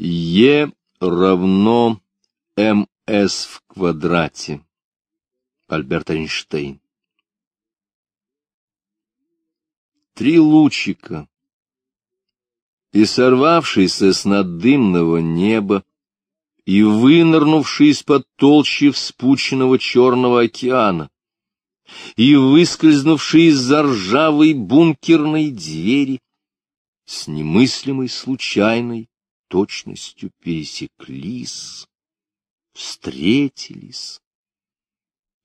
Е равно МС в квадрате. Альберт Эйнштейн. Три лучика. И сорвавшийся с наддымного неба, и вынырнувший из-под толщи вспученного черного океана, и выскользнувший из-за ржавой бункерной двери, с немыслимой случайной точностью пересеклись, встретились,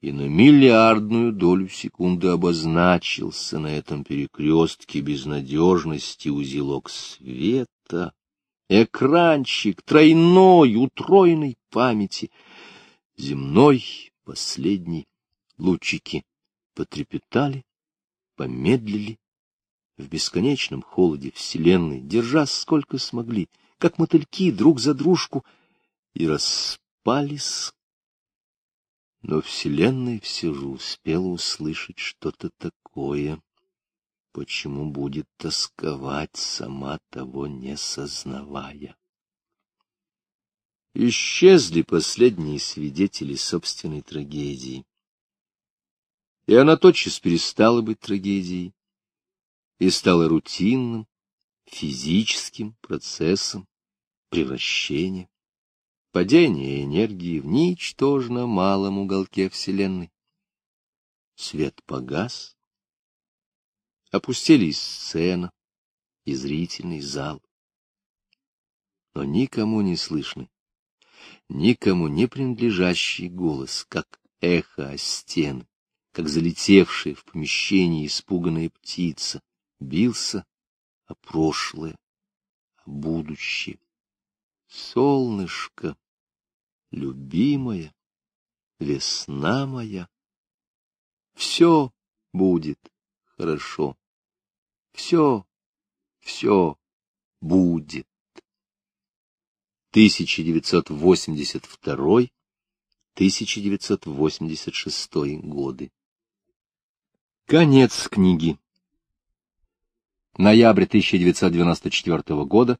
и на миллиардную долю секунды обозначился на этом перекрестке безнадежности узелок света, экранчик тройной, утроенной памяти, земной, последний, лучики потрепетали, помедлили, в бесконечном холоде Вселенной, держась сколько смогли, как мотыльки друг за дружку, и распались. Но Вселенная все же успела услышать что-то такое, почему будет тосковать, сама того не сознавая. Исчезли последние свидетели собственной трагедии. И она тотчас перестала быть трагедией и стала рутинным, физическим процессом превращения, падения энергии в ничтожно малом уголке Вселенной. Свет погас, опустили и сцена, и зрительный зал. Но никому не слышный, никому не принадлежащий голос, как эхо о стены, как залетевшая в помещение испуганная птица, бился о прошлое, о будущее. Солнышко, любимая, весна моя, все будет хорошо, все, все будет. 1982-1986 годы. Конец книги. Ноябрь 1994 года.